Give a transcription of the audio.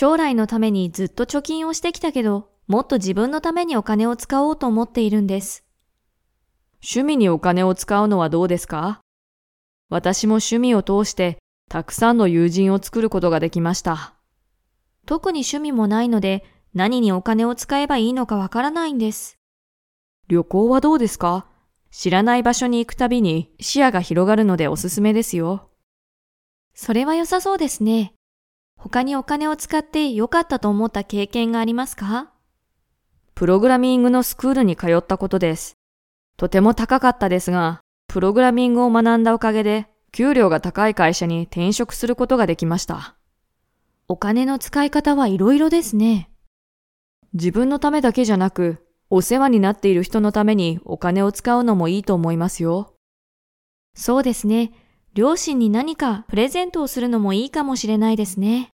将来のためにずっと貯金をしてきたけど、もっと自分のためにお金を使おうと思っているんです。趣味にお金を使うのはどうですか？私も趣味を通してたくさんの友人を作ることができました。特に趣味もないので何にお金を使えばいいのかわからないんです。旅行はどうですか？知らない場所に行くたびに視野が広がるのでおすすめですよ。それは良さそうですね。他にお金を使って良かったと思った経験がありますか？プログラミングのスクールに通ったことです。とても高かったですが、プログラミングを学んだおかげで、給料が高い会社に転職することができました。お金の使い方はいろいろですね。自分のためだけじゃなく、お世話になっている人のためにお金を使うのもいいと思いますよ。そうですね。両親に何かプレゼントをするのもいいかもしれないですね。